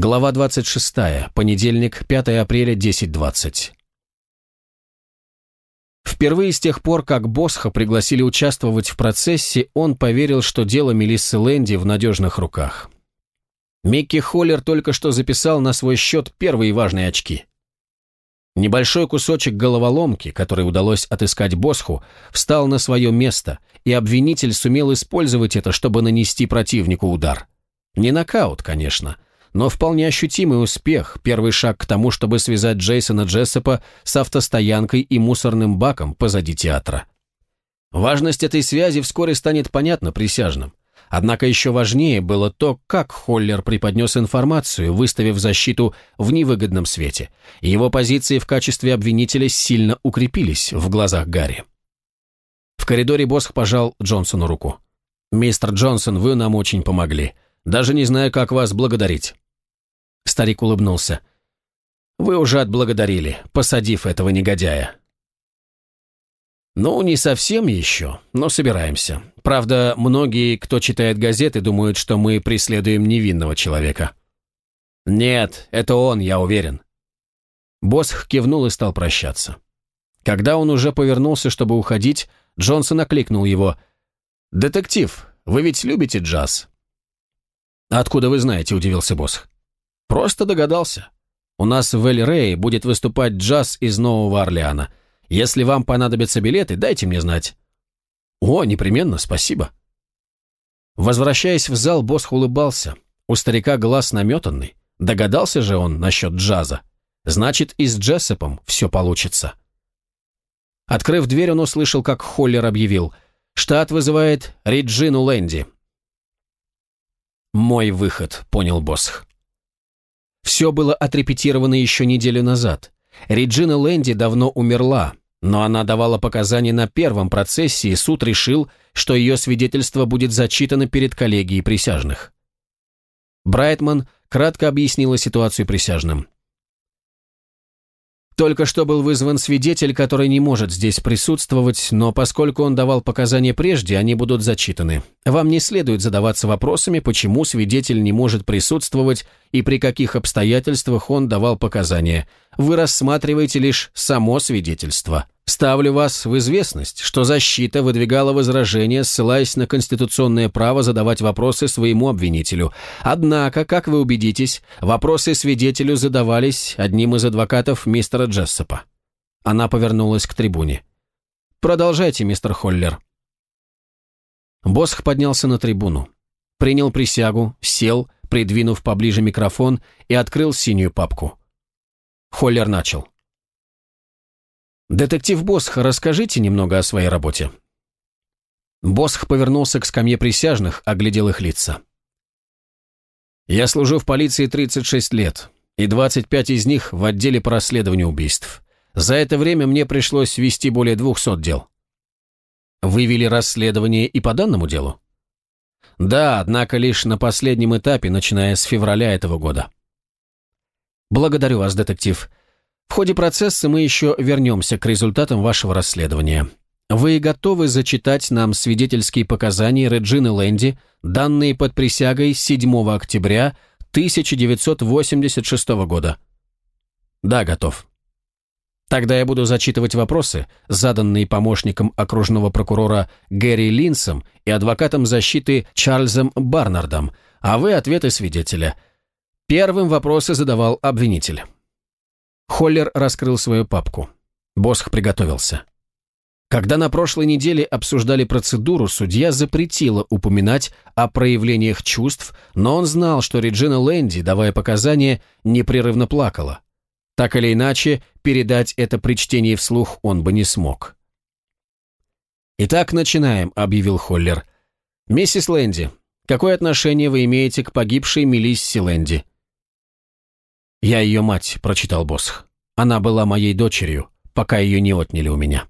Глава 26. Понедельник, 5 апреля, 10.20. Впервые с тех пор, как Босха пригласили участвовать в процессе, он поверил, что дело Мелиссы Лэнди в надежных руках. Микки Холлер только что записал на свой счет первые важные очки. Небольшой кусочек головоломки, который удалось отыскать Босху, встал на свое место, и обвинитель сумел использовать это, чтобы нанести противнику удар. Не нокаут, конечно, но вполне ощутимый успех, первый шаг к тому, чтобы связать Джейсона Джессопа с автостоянкой и мусорным баком позади театра. Важность этой связи вскоре станет понятна присяжным. Однако еще важнее было то, как Холлер преподнес информацию, выставив защиту в невыгодном свете. Его позиции в качестве обвинителя сильно укрепились в глазах Гарри. В коридоре Босх пожал Джонсону руку. «Мистер Джонсон, вы нам очень помогли. Даже не знаю, как вас благодарить». Старик улыбнулся. «Вы уже отблагодарили, посадив этого негодяя». «Ну, не совсем еще, но собираемся. Правда, многие, кто читает газеты, думают, что мы преследуем невинного человека». «Нет, это он, я уверен». Босх кивнул и стал прощаться. Когда он уже повернулся, чтобы уходить, Джонсон окликнул его. «Детектив, вы ведь любите джаз?» «Откуда вы знаете?» – удивился Босх. «Просто догадался. У нас в Эль-Рее будет выступать джаз из Нового Орлеана. Если вам понадобятся билеты, дайте мне знать». «О, непременно, спасибо». Возвращаясь в зал, Босх улыбался. У старика глаз наметанный. Догадался же он насчет джаза. Значит, и с Джессопом все получится. Открыв дверь, он услышал, как Холлер объявил. «Штат вызывает Реджину Лэнди». «Мой выход», — понял Босх. Все было отрепетировано еще неделю назад. Реджина Лэнди давно умерла, но она давала показания на первом процессе, и суд решил, что ее свидетельство будет зачитано перед коллегией присяжных. Брайтман кратко объяснила ситуацию присяжным. Только что был вызван свидетель, который не может здесь присутствовать, но поскольку он давал показания прежде, они будут зачитаны. Вам не следует задаваться вопросами, почему свидетель не может присутствовать и при каких обстоятельствах он давал показания. Вы рассматриваете лишь само свидетельство. Ставлю вас в известность, что защита выдвигала возражения, ссылаясь на конституционное право задавать вопросы своему обвинителю. Однако, как вы убедитесь, вопросы свидетелю задавались одним из адвокатов мистера Джессопа. Она повернулась к трибуне. «Продолжайте, мистер Холлер». Босх поднялся на трибуну, принял присягу, сел, придвинув поближе микрофон и открыл синюю папку. Холлер начал. «Детектив Босх, расскажите немного о своей работе». Босх повернулся к скамье присяжных, оглядел их лица. «Я служу в полиции 36 лет, и 25 из них в отделе по расследованию убийств. За это время мне пришлось вести более 200 дел». «Вы вели расследование и по данному делу?» «Да, однако лишь на последнем этапе, начиная с февраля этого года». «Благодарю вас, детектив. В ходе процесса мы еще вернемся к результатам вашего расследования. Вы готовы зачитать нам свидетельские показания Реджины Лэнди, данные под присягой 7 октября 1986 года? Да, готов. Тогда я буду зачитывать вопросы, заданные помощником окружного прокурора Гэри Линсом и адвокатом защиты Чарльзом Барнардом, а вы ответы свидетеля. Первым вопросы задавал обвинитель. Холлер раскрыл свою папку. Босх приготовился. Когда на прошлой неделе обсуждали процедуру, судья запретила упоминать о проявлениях чувств, но он знал, что Реджина Лэнди, давая показания, непрерывно плакала. Так или иначе, передать это при чтении вслух он бы не смог. «Итак, начинаем», — объявил Холлер. «Миссис Лэнди, какое отношение вы имеете к погибшей Мелиссе Лэнди?» «Я ее мать», — прочитал Босх. «Она была моей дочерью, пока ее не отняли у меня».